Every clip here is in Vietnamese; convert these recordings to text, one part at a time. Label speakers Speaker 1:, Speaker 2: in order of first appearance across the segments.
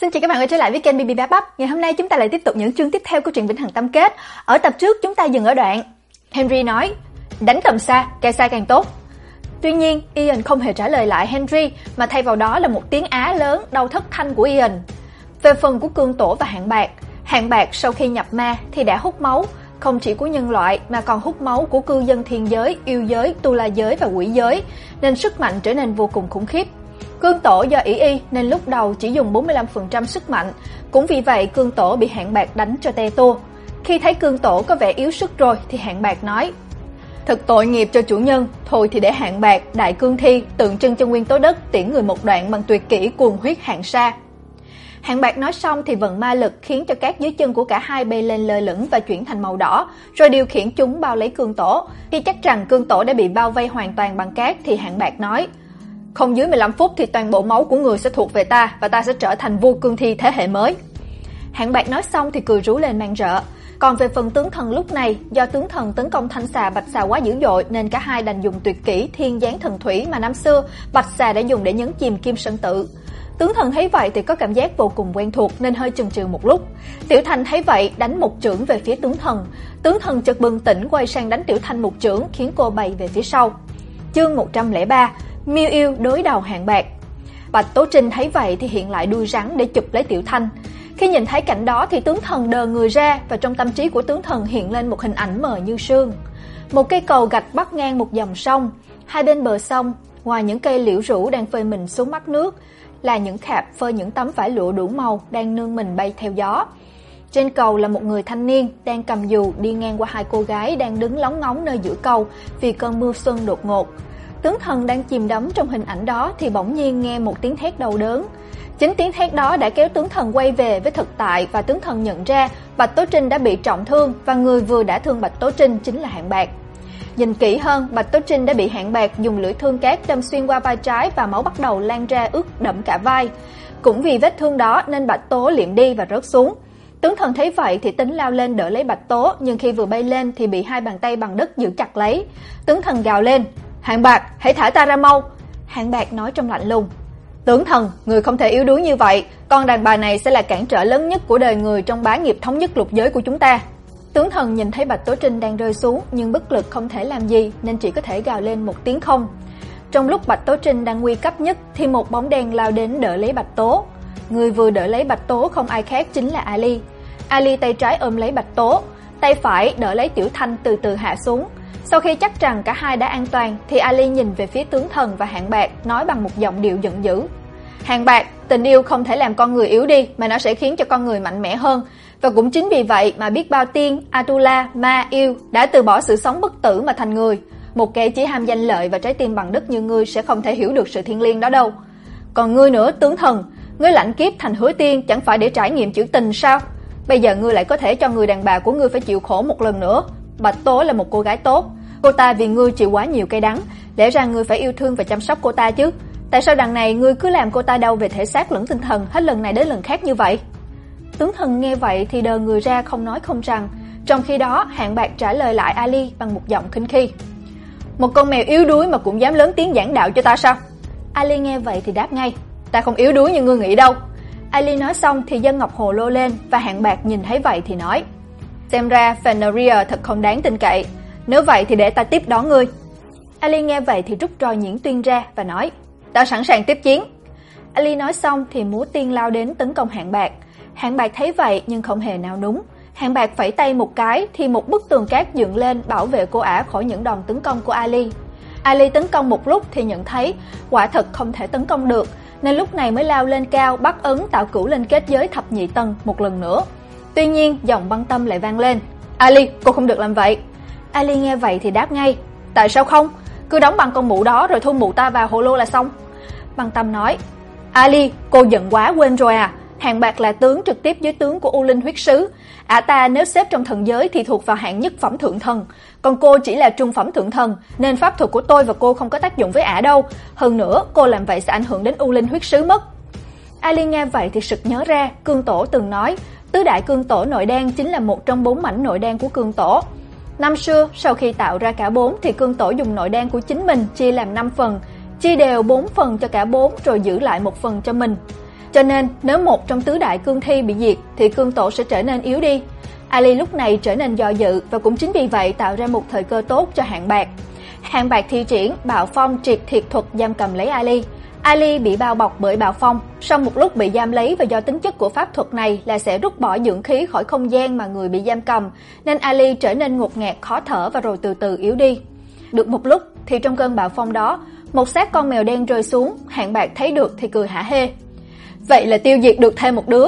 Speaker 1: Xin chào các bạn quay trở lại với kênh BB Bá Bắp. Ngày hôm nay chúng ta lại tiếp tục những chương tiếp theo của truyện Vĩnh Hằng Tâm Kết. Ở tập trước chúng ta dừng ở đoạn Henry nói: "Đánh tầm xa, càng xa càng tốt." Tuy nhiên, Ian không hề trả lời lại Henry mà thay vào đó là một tiếng á lớn đau thất thanh của Ian. Về phần của Cương Tổ và Hạng Bạc, Hạng Bạc sau khi nhập ma thì đã hút máu, không chỉ của nhân loại mà còn hút máu của cư dân thiên giới, yêu giới, tu la giới và quỷ giới, nên sức mạnh trở nên vô cùng khủng khiếp. Cương Tổ do ỷ y nên lúc đầu chỉ dùng 45% sức mạnh, cũng vì vậy Cương Tổ bị Hạng Bạc đánh cho te tua. Khi thấy Cương Tổ có vẻ yếu sức rồi thì Hạng Bạc nói: "Thật tội nghiệp cho chủ nhân, thôi thì để Hạng Bạc, Đại Cương Thi tượng trưng cho nguyên tố đất tiễn người một đoạn bằng tuyệt kỹ cuồng huyết hạng sa." Hạng Bạc nói xong thì vận ma lực khiến cho các dưới chân của cả hai bay lên lơ lửng và chuyển thành màu đỏ, rồi điều khiển chúng bao lấy cương tổ. Khi chắc rằng cương tổ đã bị bao vây hoàn toàn bằng cát thì Hạng Bạc nói: "Không dưới 15 phút thì toàn bộ máu của người sẽ thuộc về ta và ta sẽ trở thành vô cương thi thế hệ mới." Hạng Bạc nói xong thì cười rú lên mang rợ. Còn về phần tướng thần lúc này, do tướng thần tấn công thanh xà bạch xà quá dữ dội nên cả hai đành dùng tuyệt kỹ Thiên Giáng Thần Thủy mà năm xưa bạch xà đã dùng để nhấn chìm Kim Sơn Tự. Tướng thần thấy vậy thì có cảm giác vô cùng quen thuộc nên hơi chần chừ một lúc. Tiểu thành thấy vậy đánh một chưởng về phía tướng thần. Tướng thần chợt bừng tỉnh quay sang đánh Tiểu thành một chưởng khiến cô bay về phía sau. Chương 103: Miêu yêu đối đầu hạng bạc. Bạch Tố Trinh thấy vậy thì hiện lại đuôi rắn để chụp lấy Tiểu Thanh. Khi nhìn thấy cảnh đó thì tướng thần đờ người ra và trong tâm trí của tướng thần hiện lên một hình ảnh mờ như sương. Một cây cầu gạch bắc ngang một dòng sông, hai bên bờ sông, ngoài những cây liễu rủ đang phơi mình xuống mắt nước, là những khạp phơi những tấm vải lụa đủ màu đang nương mình bay theo gió. Trên cầu là một người thanh niên đang cầm dù đi ngang qua hai cô gái đang đứng lóng ngóng nơi giữa cầu vì cơn mưa xuân đột ngột. Tướng thần đang chìm đắm trong hình ảnh đó thì bỗng nhiên nghe một tiếng thét đau đớn. Chính tiếng thét đó đã kéo tướng thần quay về với thực tại và tướng thần nhận ra Bạch Tố Trinh đã bị trọng thương và người vừa đã thương Bạch Tố Trinh chính là Hạng Bạc. Nhìn kỹ hơn, Bạch Tố Trinh đã bị Hạng Bạc dùng lưỡi thương cát đâm xuyên qua vai trái và máu bắt đầu lan ra ướt đẫm cả vai. Cũng vì vết thương đó nên Bạch Tố liệm đi và rớt xuống. Tướng thần thấy vậy thì tính lao lên đỡ lấy Bạch Tố, nhưng khi vừa bay lên thì bị hai bàn tay bằng đất giữ chặt lấy. Tướng thần gào lên, "Hạng Bạc, hãy thả ta ra mau." Hạng Bạc nói trong lạnh lùng, "Tướng thần, người không thể yếu đuối như vậy, con đàn bà này sẽ là cản trở lớn nhất của đời người trong bá nghiệp thống nhất lục giới của chúng ta." Tướng thần nhìn thấy Bạch Tố Trinh đang rơi xuống nhưng bất lực không thể làm gì nên chỉ có thể gào lên một tiếng không. Trong lúc Bạch Tố Trinh đang nguy cấp nhất thì một bóng đen lao đến đỡ lấy Bạch Tố. Người vừa đỡ lấy Bạch Tố không ai khác chính là Ali. Ali tay trái ôm lấy Bạch Tố, tay phải đỡ lấy Tiểu Thanh từ từ hạ xuống. Sau khi chắc rằng cả hai đã an toàn thì Ali nhìn về phía tướng thần và Hạng Bạc nói bằng một giọng điệu giận dữ. Hạng Bạc, tình yêu không thể làm con người yếu đi mà nó sẽ khiến cho con người mạnh mẽ hơn. Và cũng chính vì vậy mà biết bao tiên, Atula, Ma, yêu đã từ bỏ sự sống bất tử mà thành người. Một kẻ chỉ ham danh lợi và trái tim bằng đất như ngươi sẽ không thể hiểu được sự thiêng liêng đó đâu. Còn ngươi nữa, tướng thần, ngươi lãnh kiếp thành hứa tiên chẳng phải để trải nghiệm chữ tình sao? Bây giờ ngươi lại có thể cho người đàn bà của ngươi phải chịu khổ một lần nữa. Bạch Tố là một cô gái tốt, cô ta vì ngươi chịu quá nhiều cay đắng, lẽ ra ngươi phải yêu thương và chăm sóc cô ta chứ. Tại sao đằng này ngươi cứ làm cô ta đau về thể xác lẫn tinh thần hết lần này đến lần khác như vậy? Tướng thần nghe vậy thì đờ người ra không nói không rằng, trong khi đó Hạng Bạc trả lời lại Ali bằng một giọng khinh khi. Một con mèo yếu đuối mà cũng dám lớn tiếng giảng đạo cho ta sao? Ali nghe vậy thì đáp ngay, ta không yếu đuối như ngươi nghĩ đâu. Ali nói xong thì dân ngọc hồ lô lên và Hạng Bạc nhìn thấy vậy thì nói, xem ra Fenrir thật không đáng tin cậy, nếu vậy thì để ta tiếp đón ngươi. Ali nghe vậy thì rút roi nhuyễn tuyên ra và nói, ta sẵn sàng tiếp chiến. Ali nói xong thì múa tiên lao đến tấn công Hạng Bạc. Hạng Bạc thấy vậy nhưng không hề nào núng. Hạng Bạc phẩy tay một cái thì một bức tường cát dựng lên bảo vệ cô ả khỏi những đòn tấn công của Ali. Ali tấn công một lúc thì nhận thấy quả thật không thể tấn công được, nên lúc này mới lao lên cao bắt ấn tạo cửu lên kết giới thập nhị tầng một lần nữa. Tuy nhiên, giọng băng tâm lại vang lên. Ali, cô không được làm vậy. Ali nghe vậy thì đáp ngay. Tại sao không? Cứ đóng bằng con mụ đó rồi thu mụ ta vào hồ lô là xong. Băng tâm nói. Ali, cô giận quá quên rồi à? Hàng bạc là tướng trực tiếp dưới tướng của U Linh huyết sứ. Ả ta nếu xếp trong thần giới thì thuộc vào hạng nhất phẩm thượng thần, còn cô chỉ là trung phẩm thượng thần, nên pháp thuật của tôi và cô không có tác dụng với ả đâu. Hơn nữa, cô làm vậy sẽ ảnh hưởng đến U Linh huyết sứ mất. Ali nghe vậy thì sực nhớ ra, Cương Tổ từng nói, tứ đại cương tổ nội đan chính là một trong bốn mảnh nội đan của cương tổ. Năm xưa, sau khi tạo ra cả bốn thì cương tổ dùng nội đan của chính mình chia làm 5 phần, chia đều 4 phần cho cả bốn rồi giữ lại một phần cho mình. Cho nên, nếu một trong tứ đại cương thi bị diệt thì cương tổ sẽ trở nên yếu đi. Ali lúc này trở nên do dự và cũng chính vì vậy tạo ra một thời cơ tốt cho hạng bạc. Hạng bạc thi triển bạo phong triệt thiệt thuật giam cầm lấy Ali. Ali bị bao bọc bởi bạo phong, sau một lúc bị giam lấy và do tính chất của pháp thuật này là sẽ rút bỏ dưỡng khí khỏi không gian mà người bị giam cầm, nên Ali trở nên ngột ngạt khó thở và rồi từ từ yếu đi. Được một lúc thì trong cơn bạo phong đó, một xác con mèo đen rơi xuống, Hạng Bạc thấy được thì cười hả hê. Vậy là tiêu diệt được thêm một đứa.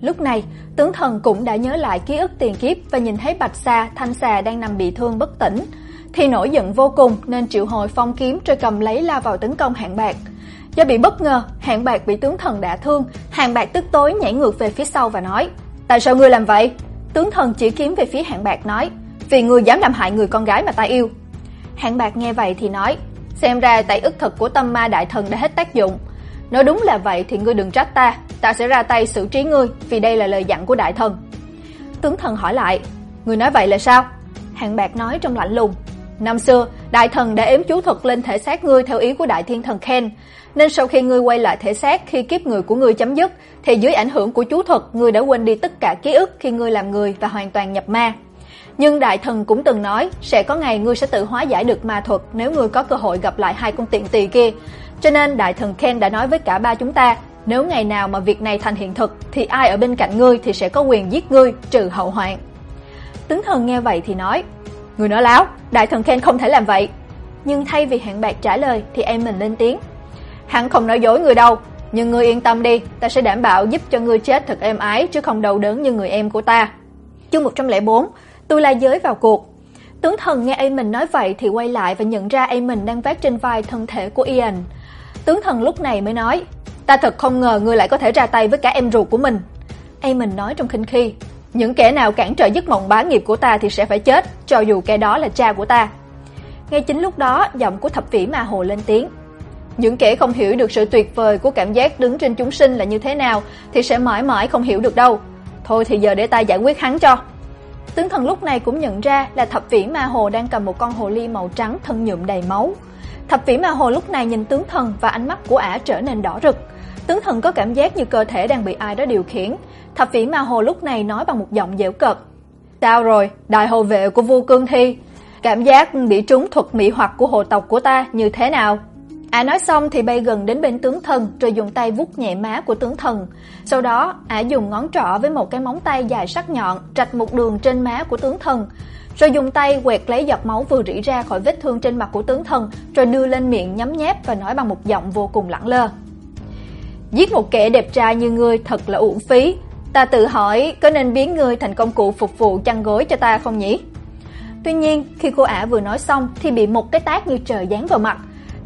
Speaker 1: Lúc này, tướng thần cũng đã nhớ lại ký ức tiền kiếp và nhìn thấy Bạch Sa, Thanh Xà đang nằm bị thương bất tỉnh, thì nổi giận vô cùng nên triệu hồi phong kiếm rồi cầm lấy la vào tấn công Hạng Bạc. Do bị bất ngờ, Hạng Bạc bị tướng thần đả thương, Hạng Bạc tức tối nhảy ngược về phía sau và nói: "Tại sao ngươi làm vậy?" Tướng thần chỉ kiếm về phía Hạng Bạc nói: "Vì ngươi dám làm hại người con gái mà ta yêu." Hạng Bạc nghe vậy thì nói: "Xem ra tại ức thực của Tâm Ma đại thần đã hết tác dụng. Nếu đúng là vậy thì ngươi đừng trách ta, ta sẽ ra tay xử trí ngươi, vì đây là lời dặn của đại thần." Tướng thần hỏi lại: "Ngươi nói vậy là sao?" Hạng Bạc nói trong lạnh lùng: "Năm xưa, đại thần đã ếm chú thuật lên thể xác ngươi theo ý của đại thiên thần Ken, nên sau khi ngươi quay lại thể xác khi kiếp người của ngươi chấm dứt, thì dưới ảnh hưởng của chú thuật, ngươi đã quên đi tất cả ký ức khi ngươi làm người và hoàn toàn nhập ma. Nhưng đại thần cũng từng nói, sẽ có ngày ngươi sẽ tự hóa giải được ma thuật nếu ngươi có cơ hội gặp lại hai con tiện tỳ kia. Cho nên đại thần Ken đã nói với cả ba chúng ta, nếu ngày nào mà việc này thành hiện thực thì ai ở bên cạnh ngươi thì sẽ có quyền giết ngươi trừ hậu hoạn. Tướng thần nghe vậy thì nói, người nói láo, đại thần Ken không thể làm vậy. Nhưng thay vì hạng bạc trả lời thì em mình lên tiếng, Hắn không nói dối người đâu, nhưng ngươi yên tâm đi, ta sẽ đảm bảo giúp cho ngươi chết thật êm ái chứ không đau đớn như người em của ta. Chương 104, tôi la giới vào cuộc. Tướng thần nghe Aemon nói vậy thì quay lại và nhận ra Aemon đang vác trên vai thân thể của Ian. Tướng thần lúc này mới nói, ta thật không ngờ ngươi lại có thể ra tay với cả em ruột của mình. Aemon nói trong khinh khi, những kẻ nào cản trở giấc mộng bá nghiệp của ta thì sẽ phải chết, cho dù kẻ đó là cha của ta. Ngay chính lúc đó, giọng của thập vĩ ma hồ lên tiếng. Những kẻ không hiểu được sự tuyệt vời của cảm giác đứng trên chúng sinh là như thế nào thì sẽ mãi mãi không hiểu được đâu. Thôi thì giờ để ta giải quyết hắn cho. Tướng thần lúc này cũng nhận ra là thập vĩ ma hồ đang cầm một con hồ ly màu trắng thân nhuộm đầy máu. Thập vĩ ma hồ lúc này nhìn tướng thần và ánh mắt của ả trở nên đỏ rực. Tướng thần có cảm giác như cơ thể đang bị ai đó điều khiển. Thập vĩ ma hồ lúc này nói bằng một giọng dẻo cợt. Sao rồi, đại hồ vệ của vua cương thi? Cảm giác bị trúng thuật mỹ hoặc của hồ tộc của ta như thế nào? Ả nói xong thì bay gần đến bên tướng thần rồi dùng tay vuốt nhẹ má của tướng thần. Sau đó, Ả dùng ngón trỏ với một cái móng tay dài sắc nhọn rạch một đường trên má của tướng thần, rồi dùng tay quẹt lấy giọt máu vừa rỉ ra khỏi vết thương trên mặt của tướng thần, rồi đưa lên miệng nhấm nháp và nói bằng một giọng vô cùng lẳng lơ. Giết một kẻ đẹp trai như ngươi thật là uổng phí. Ta tự hỏi có nên biến ngươi thành công cụ phục vụ chăn gối cho ta không nhỉ? Tuy nhiên, khi cô ả vừa nói xong thì bị một cái tát như trời giáng vào mặt.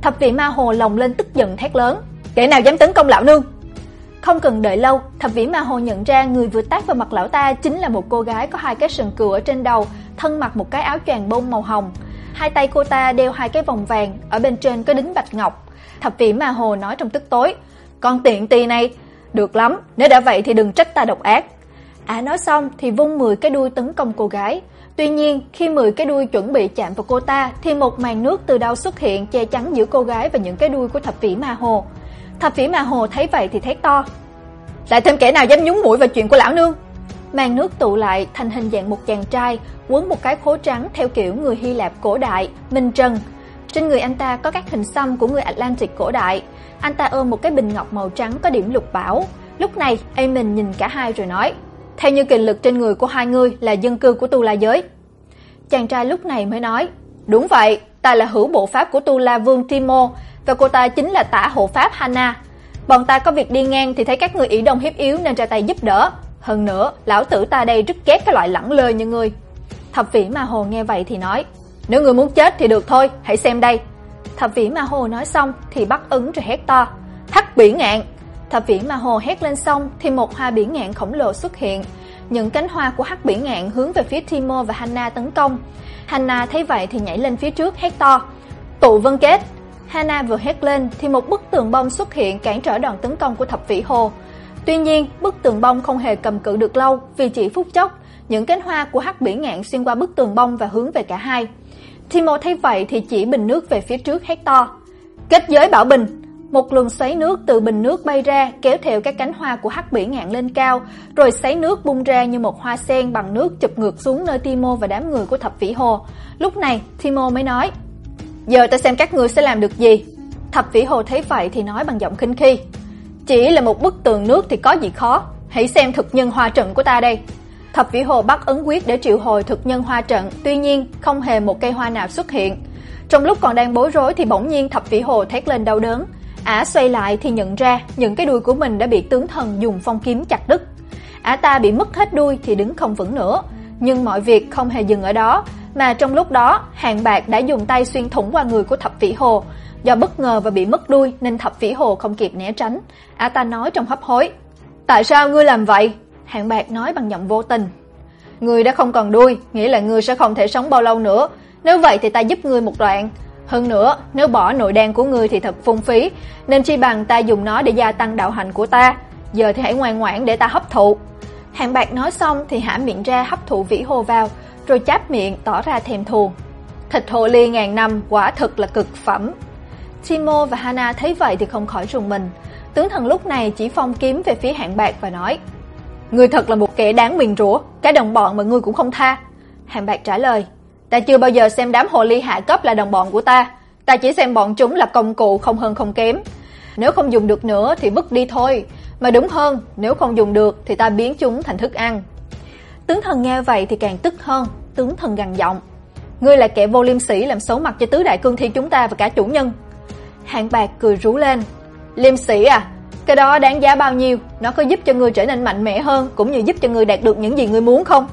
Speaker 1: Thập vị ma hồ lồng lên tức giận thét lớn, "Kẻ nào dám tấn công lão nương?" Không cần đợi lâu, Thập Vĩ Ma Hồ nhận ra người vừa tát vào mặt lão ta chính là một cô gái có hai cái sừng cừu ở trên đầu, thân mặc một cái áo choàng bông màu hồng. Hai tay cô ta đeo hai cái vòng vàng, ở bên trên có đính bạch ngọc. Thập Vĩ Ma Hồ nói trong tức tối, "Con tiện tỳ này, được lắm, nếu đã vậy thì đừng trách ta độc ác." Ả nói xong thì vung 10 cái đuôi tấn công cô gái. Tuy nhiên, khi 10 cái đuôi chuẩn bị chạm vào cô ta thì một màn nước từ đâu xuất hiện che chắn giữa cô gái và những cái đuôi của Thập Vĩ Ma Hồ. Thập Vĩ Ma Hồ thấy vậy thì thét to: "Lại thêm kẻ nào dám nhúng mũi vào chuyện của lão nương?" Màn nước tụ lại thành hình dạng một chàng trai, quấn một cái khố trắng theo kiểu người Hy Lạp cổ đại, minh trần. Trên người anh ta có các hình xăm của người Atlantic cổ đại. Anh ta ôm một cái bình ngọc màu trắng có điểm lục bảo. Lúc này, Aemon nhìn cả hai rồi nói: theo như kình lực trên người của hai người là dân cư của Tu La giới. Chàng trai lúc này mới nói, đúng vậy, ta là hữu bộ pháp của Tu La Vương Timo và cô ta chính là tả hộ pháp Hana. Bọn ta có việc đi ngang thì thấy các người ỷ đồng hiếp yếu nên ra tay giúp đỡ. Hơn nữa, lão tử ta đây rất ghét cái loại lẳng lơ như ngươi. Thập Vĩ Ma Hồ nghe vậy thì nói, nếu người muốn chết thì được thôi, hãy xem đây. Thập Vĩ Ma Hồ nói xong thì bắt ứng rồi hét to, Hắc Bỉ Ngạn, Thập Viễn Ma Hồ hét lên xong thì một hoa biển ngạn khổng lồ xuất hiện. Những cánh hoa của hắc biển ngạn hướng về phía Timo và Hanna tấn công. Hanna thấy vậy thì nhảy lên phía trước hét to: "Tụ vân kết!" Hanna vừa hét lên thì một bức tường bông xuất hiện cản trở đòn tấn công của Thập Vĩ Hồ. Tuy nhiên, bức tường bông không hề cầm cự được lâu, vì chỉ phút chốc, những cánh hoa của hắc biển ngạn xuyên qua bức tường bông và hướng về cả hai. Timo thấy vậy thì chỉ bình nước về phía trước hét to: "Kết giới bảo bình!" Một luồng xoáy nước từ bình nước bay ra, kéo theo các cánh hoa của hắc bỉ ngạn lên cao, rồi xoáy nước bung ra như một hoa sen bằng nước chụp ngược xuống nơi Timo và đám người của Thập Vĩ Hồ. Lúc này, Timo mới nói: "Giờ ta xem các ngươi sẽ làm được gì." Thập Vĩ Hồ thấy vậy thì nói bằng giọng khinh khi: "Chỉ là một bức tường nước thì có gì khó, hãy xem thực nhân hoa trận của ta đây." Thập Vĩ Hồ bắt ấn quyết để triệu hồi thực nhân hoa trận, tuy nhiên không hề một cây hoa nào xuất hiện. Trong lúc còn đang bối rối thì bỗng nhiên Thập Vĩ Hồ thét lên đau đớn, Ả xoay lại thì nhận ra những cái đuôi của mình đã bị tướng thần dùng phong kiếm chặt đứt. Ả ta bị mất hết đuôi thì đứng không vững nữa, nhưng mọi việc không hề dừng ở đó, mà trong lúc đó, Hàn Bạc đã dùng tay xuyên thủng qua người của Thập Vĩ Hồ. Do bất ngờ và bị mất đuôi nên Thập Vĩ Hồ không kịp né tránh. Ả ta nói trong hấp hối: "Tại sao ngươi làm vậy?" Hàn Bạc nói bằng giọng vô tình. "Ngươi đã không còn đuôi, nghĩa là ngươi sẽ không thể sống bao lâu nữa, nếu vậy thì ta giúp ngươi một đoạn." Hơn nữa, nếu bỏ nội đan của ngươi thì thật phung phí, nên chi bằng ta dùng nó để gia tăng đạo hạnh của ta. Giờ thì hãy ngoan ngoãn để ta hấp thụ. Hạng Bạc nói xong thì hả miệng ra hấp thụ vĩ hồ vào, rồi cháp miệng tỏ ra thèm thuồng. Thịt hồ ly ngàn năm quả thực là cực phẩm. Timo và Hana thấy vậy thì không khỏi rùng mình. Tướng thần lúc này chỉ phong kiếm về phía Hạng Bạc và nói: "Ngươi thật là một kẻ đáng nguyền rủa, cái đồng bọn mà ngươi cũng không tha." Hạng Bạc trả lời: Ta chưa bao giờ xem đám hồ ly hạ cấp là đồng bọn của ta, ta chỉ xem bọn chúng là công cụ không hơn không kém. Nếu không dùng được nữa thì vứt đi thôi, mà đúng hơn, nếu không dùng được thì ta biến chúng thành thức ăn. Tướng thần nghe vậy thì càng tức hơn, tướng thần gằn giọng: "Ngươi là kẻ vô liêm sỉ làm xấu mặt cho tứ đại cương thi chúng ta và cả chủ nhân." Hạng Bạc cười rú lên: "Liêm sỉ à? Cái đó đáng giá bao nhiêu? Nó có giúp cho ngươi trở nên mạnh mẽ hơn cũng như giúp cho ngươi đạt được những gì ngươi muốn không?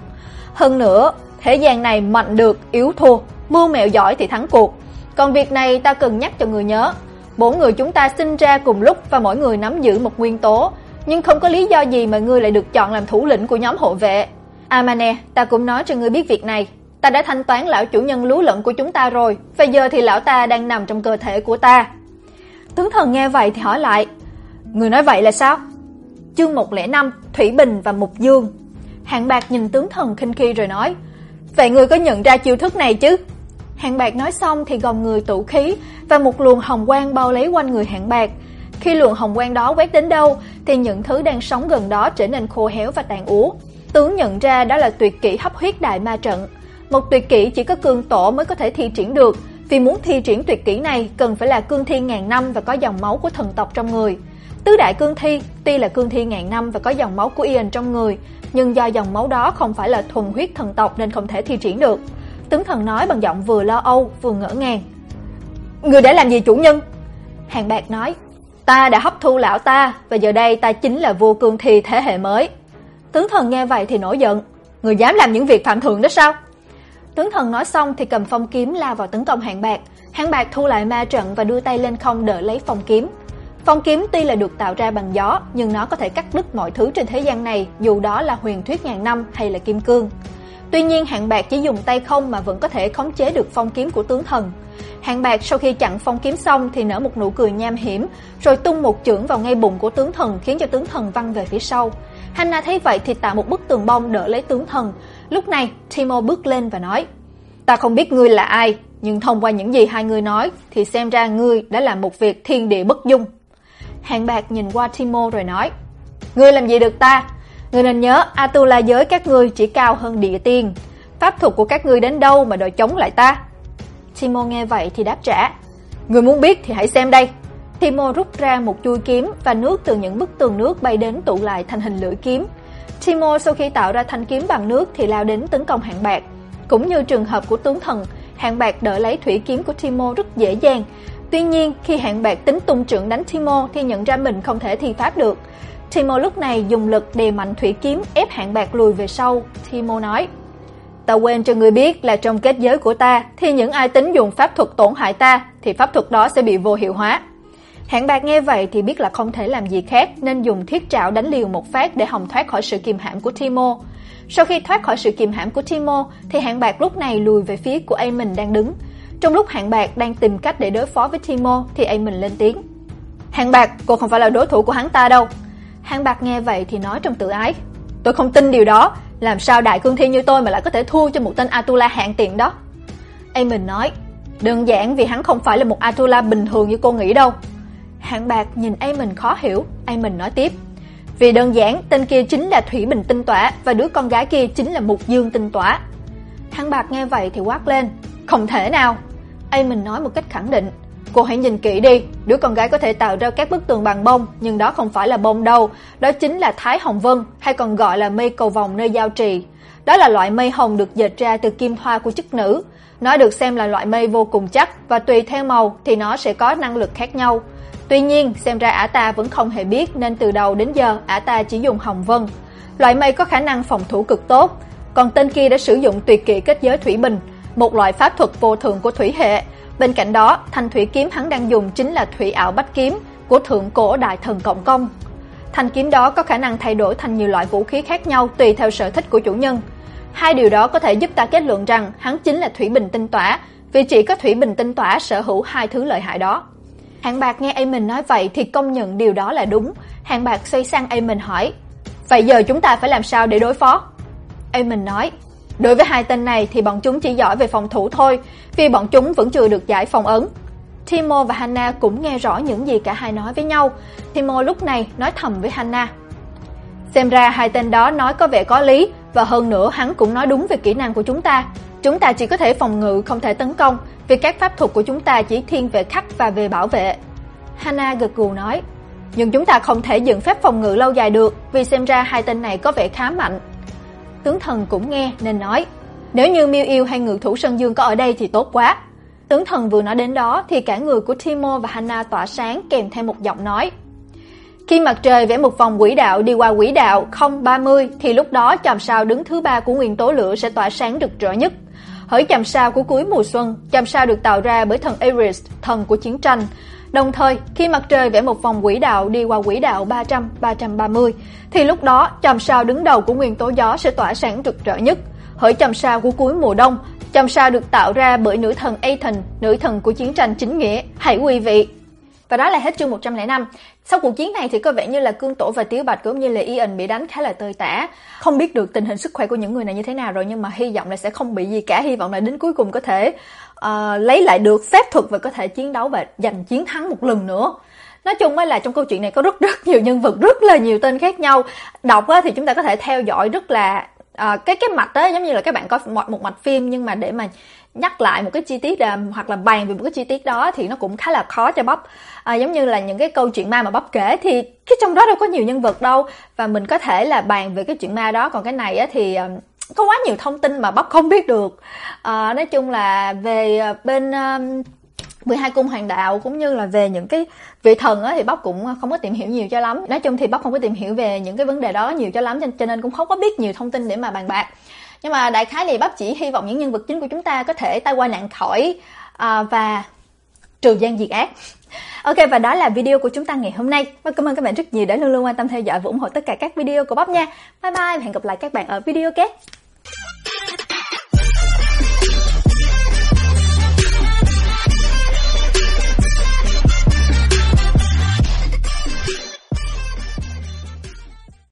Speaker 1: Hơn nữa, Thế gian này mạnh được, yếu thua, mưu mẹo giỏi thì thắng cuộc. Còn việc này ta cần nhắc cho người nhớ. Bốn người chúng ta sinh ra cùng lúc và mỗi người nắm giữ một nguyên tố, nhưng không có lý do gì mà ngươi lại được chọn làm thủ lĩnh của nhóm hộ vệ. À amane ta cũng nói cho ngươi biết việc này. Ta đã thanh toán lão chủ nhân lú lẫn của chúng ta rồi, và giờ thì lão ta đang nằm trong cơ thể của ta. Tướng thần nghe vậy thì hỏi lại, người nói vậy là sao? Chương 105, Thủy Bình và Mục Dương. Hạng Bạc nhìn tướng thần khinh khi rồi nói, Vậy ngươi có nhận ra chiêu thức này chứ? Hạng Bạc nói xong thì gồng người tụ khí và một luồng hồng quang bao lấy quanh người Hạng Bạc. Khi luồng hồng quang đó quét đến đâu thì những thứ đang sống gần đó trở nên khô héo và tàn úa. Tướng nhận ra đó là tuyệt kỹ hấp huyết đại ma trận. Một tuyệt kỹ chỉ có cương tổ mới có thể thi triển được, vì muốn thi triển tuyệt kỹ này cần phải là cương thi ngàn năm và có dòng máu của thần tộc trong người. Tứ đại cương thi tuy là cương thi ngàn năm và có dòng máu của Ian trong người, nhưng do dòng máu đó không phải là thuần huyết thần tộc nên không thể thi triển được. Tướng thần nói bằng giọng vừa lo âu vừa ngỡ ngàng. Người đã làm gì chủ nhân? Hàng Bạc nói, ta đã hấp thu lão ta và giờ đây ta chính là vô cương thi thế hệ mới. Tướng thần nghe vậy thì nổi giận, người dám làm những việc phạm thượng đó sao? Tướng thần nói xong thì cầm phong kiếm lao vào tấn công hạng Bạc. hạng Bạc thu lại ma trận và đưa tay lên không đỡ lấy phong kiếm. Phong kiếm tuy là được tạo ra bằng gió, nhưng nó có thể cắt đứt mọi thứ trên thế gian này, dù đó là huyền thuyết ngàn năm hay là kim cương. Tuy nhiên Hạng Bạc chỉ dùng tay không mà vẫn có thể khống chế được phong kiếm của tướng thần. Hạng Bạc sau khi chặn phong kiếm xong thì nở một nụ cười nham hiểm, rồi tung một chưởng vào ngay bụng của tướng thần khiến cho tướng thần văng về phía sau. Hanna thấy vậy thì tạo một bức tường bông đỡ lấy tướng thần. Lúc này, Timo bước lên và nói: "Ta không biết ngươi là ai, nhưng thông qua những gì hai người nói thì xem ra ngươi đã làm một việc thiên địa bất dung." Hàng bạc nhìn qua Timo rồi nói, Ngươi làm gì được ta? Ngươi nên nhớ Atula giới các ngươi chỉ cao hơn địa tiên. Pháp thuật của các ngươi đến đâu mà đòi chống lại ta? Timo nghe vậy thì đáp trả, Ngươi muốn biết thì hãy xem đây. Timo rút ra một chui kiếm và nước từ những bức tường nước bay đến tụ lại thành hình lưỡi kiếm. Timo sau khi tạo ra thanh kiếm bằng nước thì lao đến tấn công hạng bạc. Cũng như trường hợp của tướng thần, hạng bạc đỡ lấy thủy kiếm của Timo rất dễ dàng, Tuy nhiên, khi hạng bạc tính tung trưởng đánh Timo thì nhận ra mình không thể thi pháp được. Timo lúc này dùng lực đè mạnh thủy kiếm ép hạng bạc lùi về sau. Timo nói, Ta quên cho người biết là trong kết giới của ta thì những ai tính dùng pháp thuật tổn hại ta thì pháp thuật đó sẽ bị vô hiệu hóa. Hạng bạc nghe vậy thì biết là không thể làm gì khác nên dùng thiết trảo đánh liều một phát để hòng thoát khỏi sự kiềm hãm của Timo. Sau khi thoát khỏi sự kiềm hãm của Timo thì hạng bạc lúc này lùi về phía của Aemon đang đứng. Trong lúc Hạng Bạc đang tìm cách để đối phó với Timo thì Aemon mình lên tiếng. Hạng Bạc, cô không phải là đối thủ của hắn ta đâu. Hạng Bạc nghe vậy thì nói trong tự ái. Tôi không tin điều đó, làm sao đại cương thi như tôi mà lại có thể thua cho một tên Atula hạng tiện đó. Aemon mình nói, đơn giản vì hắn không phải là một Atula bình thường như cô nghĩ đâu. Hạng Bạc nhìn Aemon khó hiểu, Aemon nói tiếp: "Vì đơn giản, tên kia chính là Thủy Bình Tinh Tỏa và đứa con gái kia chính là Mục Dương Tinh Tỏa." Hạng Bạc nghe vậy thì quát lên: "Không thể nào!" Eamon nói một cách khẳng định: Cô hãy nhìn kỹ đi, đứa con gái có thể tạo ra các bức tường bằng bông, nhưng đó không phải là bông đâu, đó chính là Thái Hồng Vân, hay còn gọi là mây cầu vòng nơi giao trì. Đó là loại mây hồng được dệt ra từ kim hoa của chức nữ. Nó được xem là loại mây vô cùng chắc và tùy theo màu thì nó sẽ có năng lực khác nhau. Tuy nhiên, xem ra ả ta vẫn không hề biết nên từ đầu đến giờ ả ta chỉ dùng hồng vân. Loại mây có khả năng phòng thủ cực tốt, còn tên kia đã sử dụng tuyệt kỹ kết giới thủy bình, một loại pháp thuật vô thượng của thủy hệ. Bên cạnh đó, thanh thủy kiếm hắn đang dùng chính là thủy ảo bách kiếm của thượng cổ đại thần cộng công. Thanh kiếm đó có khả năng thay đổi thành nhiều loại vũ khí khác nhau tùy theo sở thích của chủ nhân. Hai điều đó có thể giúp ta kết luận rằng hắn chính là thủy bình tinh tỏa, vì chỉ có thủy bình tinh tỏa sở hữu hai thứ lợi hại đó. Hạng Bạc nghe Aemon nói vậy thì công nhận điều đó là đúng. Hạng Bạc xoay sang Aemon hỏi: "Vậy giờ chúng ta phải làm sao để đối phó?" Aemon nói: "Đối với hai tên này thì bọn chúng chỉ giỏi về phòng thủ thôi, vì bọn chúng vẫn chưa được giải phòng ấn." Timo và Hannah cũng nghe rõ những gì cả hai nói với nhau. Timo lúc này nói thầm với Hannah: "Xem ra hai tên đó nói có vẻ có lý, và hơn nữa hắn cũng nói đúng về kỹ năng của chúng ta. Chúng ta chỉ có thể phòng ngự không thể tấn công, vì các pháp thuật của chúng ta chỉ thiên về khắc và về bảo vệ." Hannah gật gù nói: "Nhưng chúng ta không thể dựng phép phòng ngự lâu dài được, vì xem ra hai tên này có vẻ khá mạnh." Tướng thần cũng nghe nên nói: "Nếu như Miêu Yêu hay Ngự thủ Sơn Dương có ở đây thì tốt quá." Tướng thần vừa nói đến đó thì cả người của Timo và hanna tỏa sáng kèm theo một giọng nói. Khi mặt trời vẽ một vòng quỹ đạo đi qua quỹ đạo 030 thì lúc đó chòm sao đứng thứ ba của nguyên tố lửa sẽ tỏa sáng rực rỡ nhất. Hỡi chòm sao của cuối mùa xuân, chòm sao được tạo ra bởi thần Ares, thần của chiến tranh. Đồng thời, khi mặt trời vẽ một vòng quỹ đạo đi qua quỹ đạo 300 330 thì lúc đó chòm sao đứng đầu của nguyên tố gió sẽ tỏa sáng rực rỡ nhất. Hỡi chòm sao của cuối mùa đông, chòm sao được tạo ra bởi nữ thần Aten, nữ thần của chiến tranh chính nghĩa. Hãy quý vị. Và đó là hết chương 105. Sau cuộc chiến này thì có vẻ như là Cương Tổ và Tiếu Bạch cũng như là Ian bị đánh khá là tơi tả. Không biết được tình hình sức khỏe của những người này như thế nào rồi nhưng mà hy vọng là sẽ không bị gì cả, hy vọng là đến cuối cùng có thể uh, lấy lại được phép thuật và có thể chiến đấu và giành chiến thắng một lần nữa. Nói chung là trong câu chuyện này có rất rất nhiều nhân vật, rất là nhiều tên khác nhau. Đọc thì chúng ta có thể theo dõi rất là à, cái cái mạch đó giống như là các bạn có một, một mạch phim nhưng mà để mà nhắc lại một cái chi tiết là hoặc là bàn về một cái chi tiết đó thì nó cũng khá là khó cho bắp à, giống như là những cái câu chuyện ma mà bắp kể thì cái trong đó đâu có nhiều nhân vật đâu và mình có thể là bàn về cái chuyện ma đó còn cái này á thì à, có quá nhiều thông tin mà bắp không biết được à, nói chung là về à, bên à, uh, 12 cung hoàng đạo cũng như là về những cái vị thần á thì bắp cũng không có tìm hiểu nhiều cho lắm. Nói chung thì bắp không có tìm hiểu về những cái vấn đề đó nhiều cho lắm cho nên cũng không có biết nhiều thông tin để mà bàn bạc. Nhưng mà đại khái thì bắp chỉ hy vọng những nhân vật chính của chúng ta có thể tai qua nạn khỏi à, và trừ gian diệt ác. Ok và đó là video của chúng ta ngày hôm nay. Và cảm ơn các bạn rất nhiều đã luôn luôn quan tâm theo dõi và ủng hộ tất cả các video của bắp nha. Bye bye và hẹn gặp lại các bạn ở video kế.